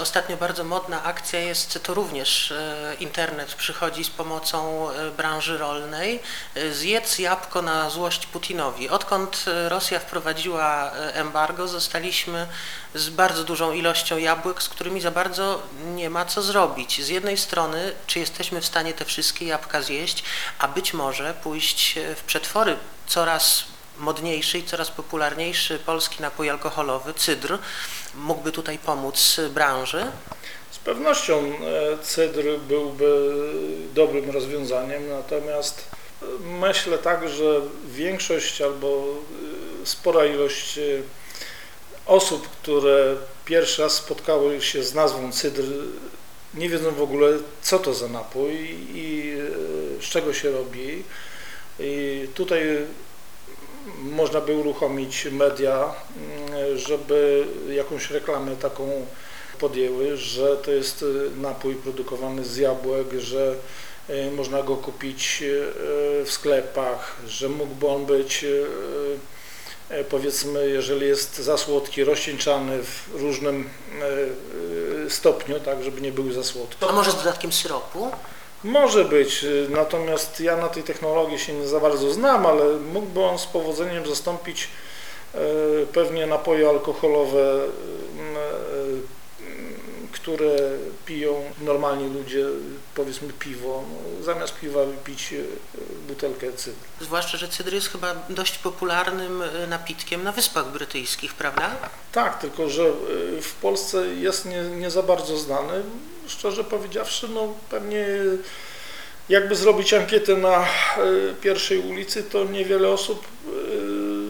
Ostatnio bardzo modna akcja jest, to również e, internet przychodzi z pomocą e, branży rolnej. E, Zjedz jabłko na złość Putinowi. Odkąd Rosja wprowadziła embargo, zostaliśmy z bardzo dużą ilością jabłek, z którymi za bardzo nie ma co zrobić. Z jednej strony, czy jesteśmy w stanie te wszystkie jabłka zjeść, a być może pójść w przetwory coraz modniejszy i coraz popularniejszy polski napój alkoholowy, cydr, mógłby tutaj pomóc branży. Z pewnością e, cydr byłby dobrym rozwiązaniem, natomiast e, myślę tak, że większość albo e, spora ilość osób, które pierwszy raz spotkały się z nazwą cydr, nie wiedzą w ogóle, co to za napój i z czego się robi. I tutaj można by uruchomić media, mm, żeby jakąś reklamę taką podjęły, że to jest y, napój produkowany z jabłek, że y, można go kupić y, w sklepach, że mógłby on być powiedzmy, jeżeli jest za słodki, rozcieńczany w różnym stopniu, tak, żeby nie był za słodki. A może z dodatkiem syropu? Może być, y, natomiast ja na tej technologii się nie za bardzo znam, ale mógłby on z powodzeniem zastąpić y, pewnie napoje alkoholowe, y, które piją normalni ludzie, powiedzmy piwo, no, zamiast piwa wypić butelkę cydru. Zwłaszcza, że cydr jest chyba dość popularnym napitkiem na Wyspach Brytyjskich, prawda? Tak, tylko że w Polsce jest nie, nie za bardzo znany. Szczerze powiedziawszy, no pewnie jakby zrobić ankietę na y, pierwszej ulicy, to niewiele osób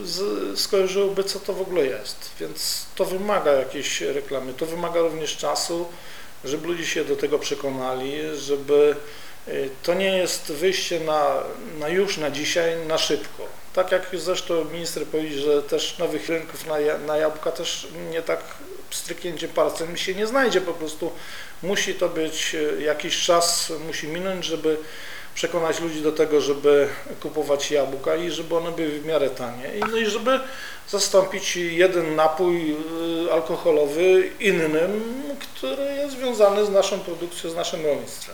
z, skojarzyłoby, co to w ogóle jest. Więc to wymaga jakiejś reklamy. To wymaga również czasu, żeby ludzie się do tego przekonali, żeby y, to nie jest wyjście na, na już, na dzisiaj, na szybko. Tak jak zresztą minister powiedział, że też nowych rynków na, na jabłka też nie tak stryknięciem palcem się nie znajdzie, po prostu musi to być e, jakiś czas, musi minąć, żeby przekonać ludzi do tego, żeby kupować jabłka i żeby one były w miarę tanie. I, no i żeby zastąpić jeden napój e, alkoholowy innym, który jest związany z naszą produkcją, z naszym rolnictwem.